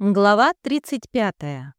Глава 35.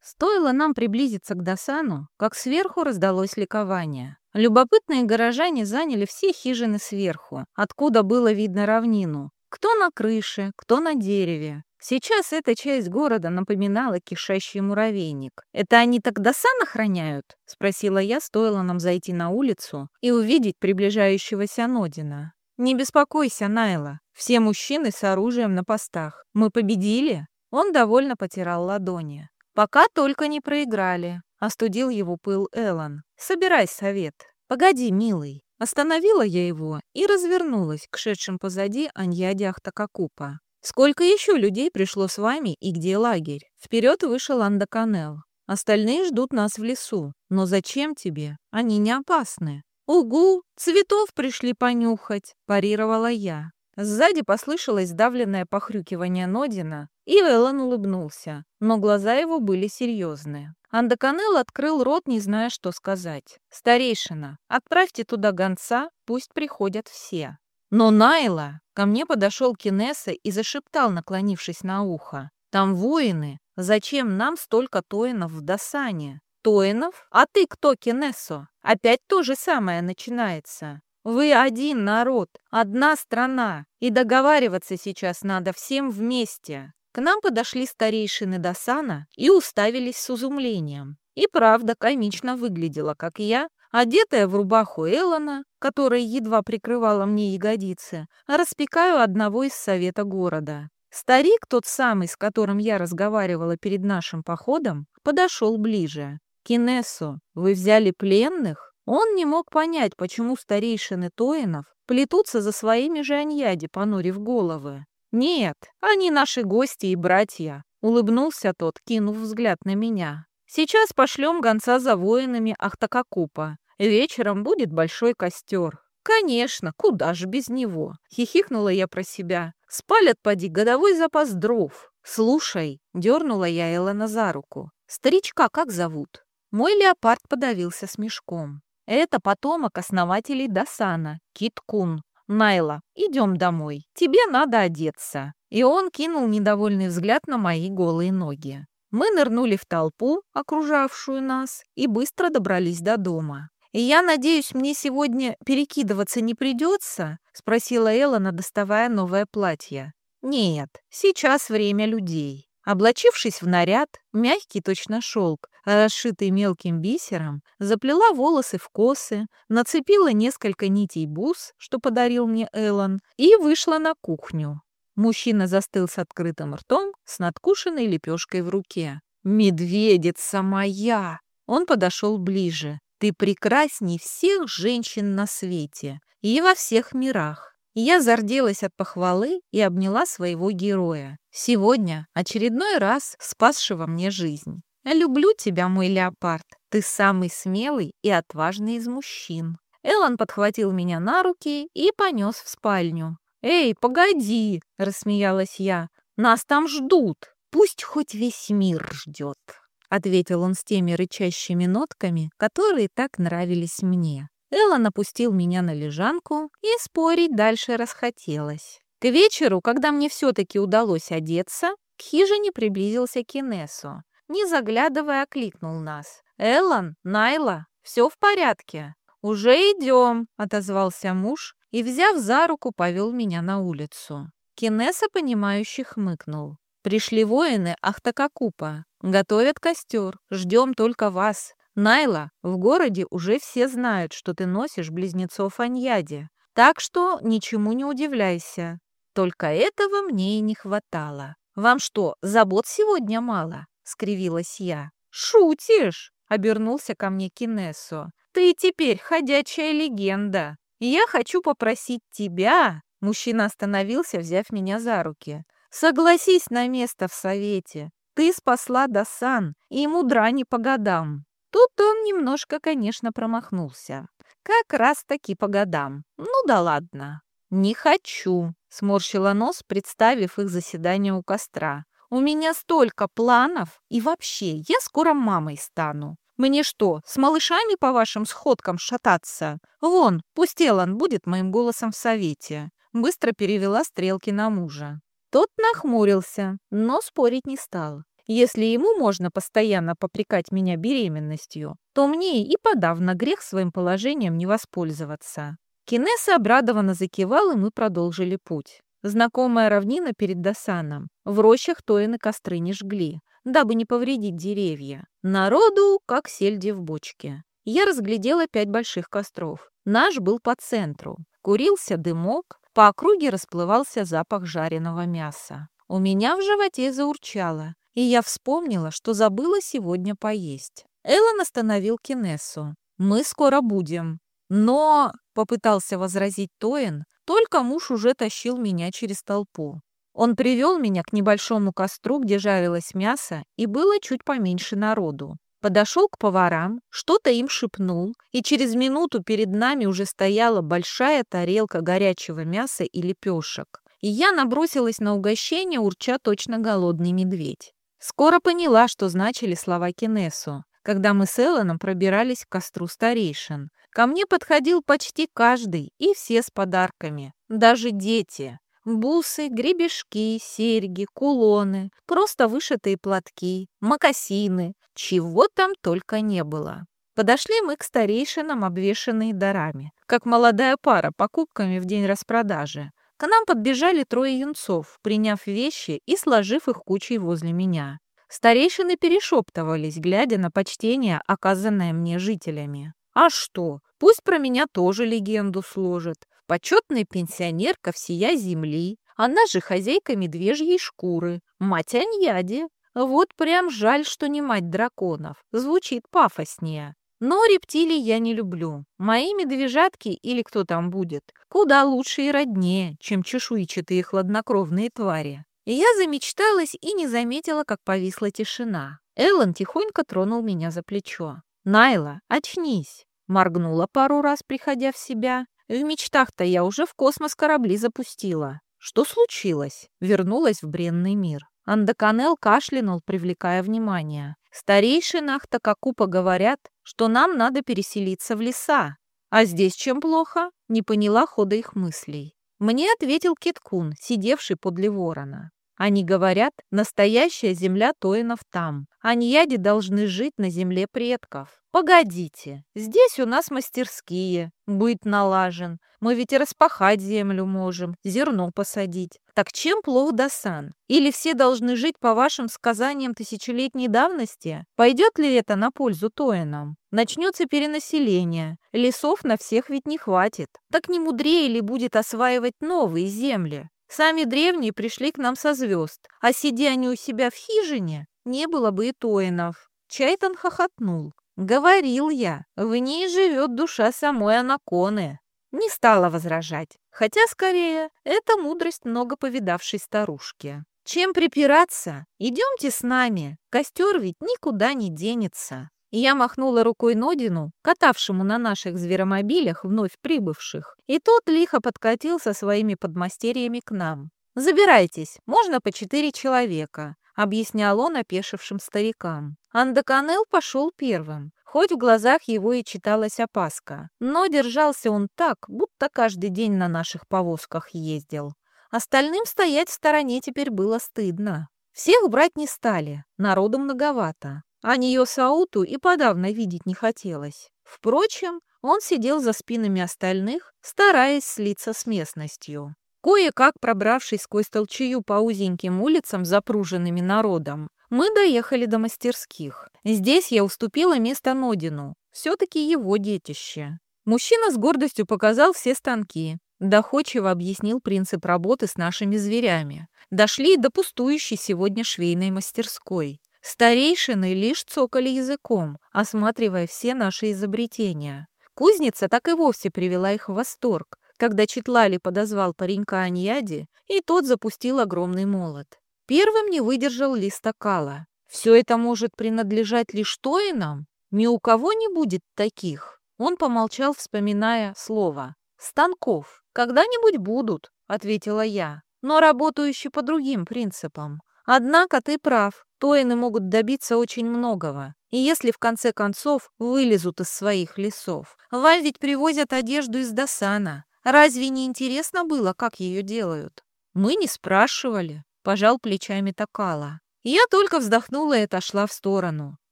Стоило нам приблизиться к Досану, как сверху раздалось ликование. Любопытные горожане заняли все хижины сверху, откуда было видно равнину. Кто на крыше, кто на дереве. Сейчас эта часть города напоминала кишащий муравейник. «Это они так Досан охраняют?» — спросила я, стоило нам зайти на улицу и увидеть приближающегося Нодина. «Не беспокойся, Найла. Все мужчины с оружием на постах. Мы победили?» Он довольно потирал ладони. «Пока только не проиграли», — остудил его пыл Эллен. «Собирай совет». «Погоди, милый». Остановила я его и развернулась к шедшим позади Аньяде Ахтакакупа. «Сколько еще людей пришло с вами и где лагерь?» Вперед вышел Андаканел. «Остальные ждут нас в лесу. Но зачем тебе? Они не опасны. «Угу, цветов пришли понюхать», – парировала я. Сзади послышалось давленное похрюкивание Нодина, и Эллен улыбнулся, но глаза его были серьезные. Андаканел открыл рот, не зная, что сказать. «Старейшина, отправьте туда гонца, пусть приходят все». Но Найла ко мне подошел Кинесса и зашептал, наклонившись на ухо. «Там воины. Зачем нам столько тоинов в Досане? Тоинов? А ты кто, Кенессо? Опять то же самое начинается. Вы один народ, одна страна, и договариваться сейчас надо всем вместе. К нам подошли старейшины Досана и уставились с изумлением. И правда комично выглядела, как я, одетая в рубаху Эллона, которая едва прикрывала мне ягодицы, распекаю одного из совета города. Старик, тот самый, с которым я разговаривала перед нашим походом, подошел ближе. Кинессо, вы взяли пленных? Он не мог понять, почему старейшины Тоинов плетутся за своими же аньяди, понурив головы. «Нет, они наши гости и братья», — улыбнулся тот, кинув взгляд на меня. «Сейчас пошлем гонца за воинами Ахтакакупа. Вечером будет большой костер». «Конечно, куда же без него?» — хихикнула я про себя. «Спалят, поди, годовой запас дров». «Слушай», — дернула я Элана за руку. «Старичка как зовут?» Мой леопард подавился смешком. Это потомок основателей Досана, Киткун. Найла, идем домой. Тебе надо одеться. И он кинул недовольный взгляд на мои голые ноги. Мы нырнули в толпу, окружавшую нас, и быстро добрались до дома. «И я надеюсь, мне сегодня перекидываться не придется?» — спросила Эллона, доставая новое платье. «Нет, сейчас время людей». Облачившись в наряд, мягкий точно шелк, расшитый мелким бисером, заплела волосы в косы, нацепила несколько нитей бус, что подарил мне Эллен, и вышла на кухню. Мужчина застыл с открытым ртом, с надкушенной лепешкой в руке. «Медведица моя!» Он подошел ближе. «Ты прекрасней всех женщин на свете и во всех мирах. Я зарделась от похвалы и обняла своего героя. Сегодня очередной раз спасшего мне жизнь. «Люблю тебя, мой леопард. Ты самый смелый и отважный из мужчин». Эллен подхватил меня на руки и понес в спальню. «Эй, погоди!» — рассмеялась я. «Нас там ждут. Пусть хоть весь мир ждет», — ответил он с теми рычащими нотками, которые так нравились мне. Эллен опустил меня на лежанку, и спорить дальше расхотелось. К вечеру, когда мне все-таки удалось одеться, к хижине приблизился Кинесу. Не заглядывая, окликнул нас. «Эллен, Найла, все в порядке?» «Уже идем», — отозвался муж и, взяв за руку, повел меня на улицу. Кинеса, понимающе хмыкнул. «Пришли воины Ахтакакупа. Готовят костер. Ждем только вас. Найла, в городе уже все знают, что ты носишь близнецов Аньяди, так что ничему не удивляйся. Только этого мне и не хватало. Вам что, забот сегодня мало? скривилась я. Шутишь? обернулся ко мне Кинессо. Ты теперь ходячая легенда. Я хочу попросить тебя, мужчина остановился, взяв меня за руки. Согласись на место в совете. Ты спасла Дасан, и мудра не по годам. Тут он немножко, конечно, промахнулся. Как раз-таки по годам. Ну да ладно. «Не хочу», — сморщила нос, представив их заседание у костра. «У меня столько планов, и вообще, я скоро мамой стану. Мне что, с малышами по вашим сходкам шататься? Вон, пусть Эллен будет моим голосом в совете». Быстро перевела стрелки на мужа. Тот нахмурился, но спорить не стал. Если ему можно постоянно попрекать меня беременностью, то мне и подавно грех своим положением не воспользоваться. Кинесса обрадованно закивал, и мы продолжили путь. Знакомая равнина перед Досаном. В рощах тоины костры не жгли, дабы не повредить деревья. Народу, как сельди в бочке. Я разглядела пять больших костров. Наш был по центру. Курился дымок, по округе расплывался запах жареного мяса. У меня в животе заурчало, и я вспомнила, что забыла сегодня поесть. Эллен остановил Кинессу. «Мы скоро будем». «Но...» — попытался возразить Тоин, только муж уже тащил меня через толпу. Он привел меня к небольшому костру, где жарилось мясо, и было чуть поменьше народу. Подошел к поварам, что-то им шепнул, и через минуту перед нами уже стояла большая тарелка горячего мяса и лепешек. И я набросилась на угощение, урча точно голодный медведь. Скоро поняла, что значили слова Кинесу, когда мы с Элланом пробирались к костру старейшин. Ко мне подходил почти каждый, и все с подарками, даже дети. Бусы, гребешки, серьги, кулоны, просто вышитые платки, мокасины, чего там только не было. Подошли мы к старейшинам, обвешанные дарами, как молодая пара покупками в день распродажи. К нам подбежали трое юнцов, приняв вещи и сложив их кучей возле меня. Старейшины перешептывались, глядя на почтение, оказанное мне жителями. А что? Пусть про меня тоже легенду сложат. Почетная пенсионерка всея земли. Она же хозяйка медвежьей шкуры. Мать Аньяди. Вот прям жаль, что не мать драконов. Звучит пафоснее. Но рептилий я не люблю. Мои медвежатки или кто там будет, куда лучше и роднее, чем чешуйчатые хладнокровные твари. Я замечталась и не заметила, как повисла тишина. Эллен тихонько тронул меня за плечо. «Найла, очнись!» Моргнула пару раз, приходя в себя. В мечтах-то я уже в космос корабли запустила. Что случилось? Вернулась в бренный мир. Андаканел кашлянул, привлекая внимание. Старейшины Ахтакакупа говорят, что нам надо переселиться в леса. А здесь чем плохо? Не поняла хода их мыслей. Мне ответил Киткун, сидевший подле ворона. Они говорят, настоящая земля Тоинов там. Аньяди должны жить на земле предков. Погодите, здесь у нас мастерские, быт налажен. Мы ведь и распахать землю можем, зерно посадить. Так чем плох Дасан? Или все должны жить по вашим сказаниям тысячелетней давности? Пойдет ли это на пользу Тоинам? Начнется перенаселение. Лесов на всех ведь не хватит. Так не мудрее ли будет осваивать новые земли? Сами древние пришли к нам со звезд, а сидя они у себя в хижине, не было бы и Тоинов. Чайтан хохотнул. «Говорил я, в ней живет душа самой Анаконы». Не стала возражать, хотя, скорее, это мудрость много повидавшей старушки. Чем припираться? Идемте с нами, костер ведь никуда не денется. Я махнула рукой Нодину, катавшему на наших зверомобилях вновь прибывших, и тот лихо подкатил со своими подмастерьями к нам. «Забирайтесь, можно по четыре человека объяснял он опешившим старикам. Андаканел пошел первым, хоть в глазах его и читалась опаска, но держался он так, будто каждый день на наших повозках ездил. Остальным стоять в стороне теперь было стыдно. Всех брать не стали, народу многовато. А нее Сауту и подавно видеть не хотелось. Впрочем, он сидел за спинами остальных, стараясь слиться с местностью. Кое-как пробравшись сквозь толчею по узеньким улицам, запруженными народом, мы доехали до мастерских. Здесь я уступила место Нодину. Все-таки его детище. Мужчина с гордостью показал все станки. Доходчиво объяснил принцип работы с нашими зверями. Дошли до пустующей сегодня швейной мастерской. Старейшины лишь цокали языком, осматривая все наши изобретения. Кузница так и вовсе привела их в восторг когда Читлали подозвал паренька Аньяди, и тот запустил огромный молот. Первым не выдержал листа кала. «Все это может принадлежать лишь Тоинам? Ни у кого не будет таких». Он помолчал, вспоминая слово. «Станков. Когда-нибудь будут», — ответила я, «но работающие по другим принципам. Однако ты прав, Тоины могут добиться очень многого. И если в конце концов вылезут из своих лесов, вам привозят одежду из Досана, Разве не интересно было, как ее делают? Мы не спрашивали, пожал плечами Такала. Я только вздохнула и отошла в сторону.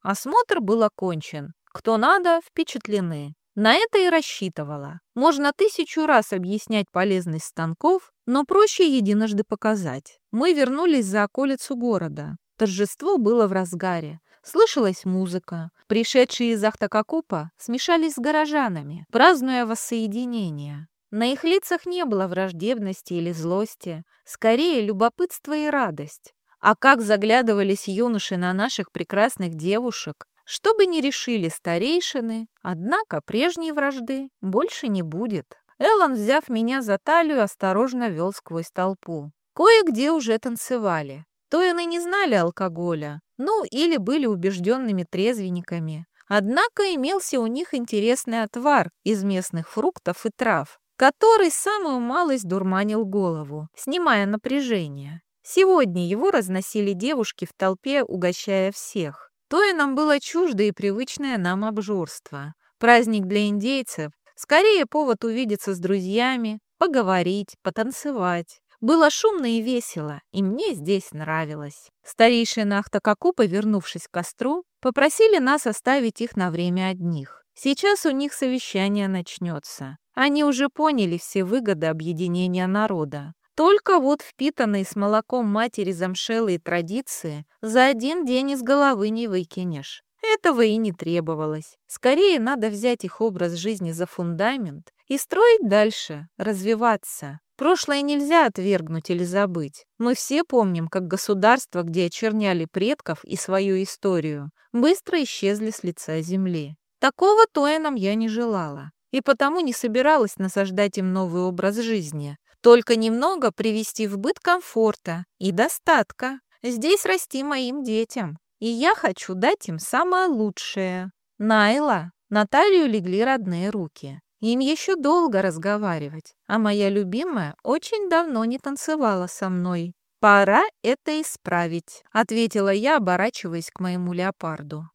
Осмотр был окончен. Кто надо, впечатлены. На это и рассчитывала. Можно тысячу раз объяснять полезность станков, но проще единожды показать. Мы вернулись за околицу города. Торжество было в разгаре. Слышалась музыка. Пришедшие из Ахтакакупа смешались с горожанами, празднуя воссоединение. На их лицах не было враждебности или злости, скорее любопытство и радость. А как заглядывались юноши на наших прекрасных девушек, что бы ни решили старейшины, однако прежней вражды больше не будет. Эллен, взяв меня за талию, осторожно вел сквозь толпу. Кое-где уже танцевали. Тоины не знали алкоголя, ну или были убежденными трезвенниками. Однако имелся у них интересный отвар из местных фруктов и трав, который самую малость дурманил голову, снимая напряжение. Сегодня его разносили девушки в толпе, угощая всех. То и нам было чуждо и привычное нам обжорство. Праздник для индейцев — скорее повод увидеться с друзьями, поговорить, потанцевать. Было шумно и весело, и мне здесь нравилось. Старейшие Ахтакаку, повернувшись к костру, попросили нас оставить их на время одних. Сейчас у них совещание начнется. Они уже поняли все выгоды объединения народа. Только вот впитанные с молоком матери замшелые традиции за один день из головы не выкинешь. Этого и не требовалось. Скорее надо взять их образ жизни за фундамент и строить дальше, развиваться. Прошлое нельзя отвергнуть или забыть. Мы все помним, как государства, где очерняли предков и свою историю, быстро исчезли с лица земли. Такого Тоинам я не желала и потому не собиралась насаждать им новый образ жизни, только немного привести в быт комфорта и достатка. Здесь расти моим детям, и я хочу дать им самое лучшее. Найла, Наталью легли родные руки. Им еще долго разговаривать, а моя любимая очень давно не танцевала со мной. «Пора это исправить», — ответила я, оборачиваясь к моему леопарду.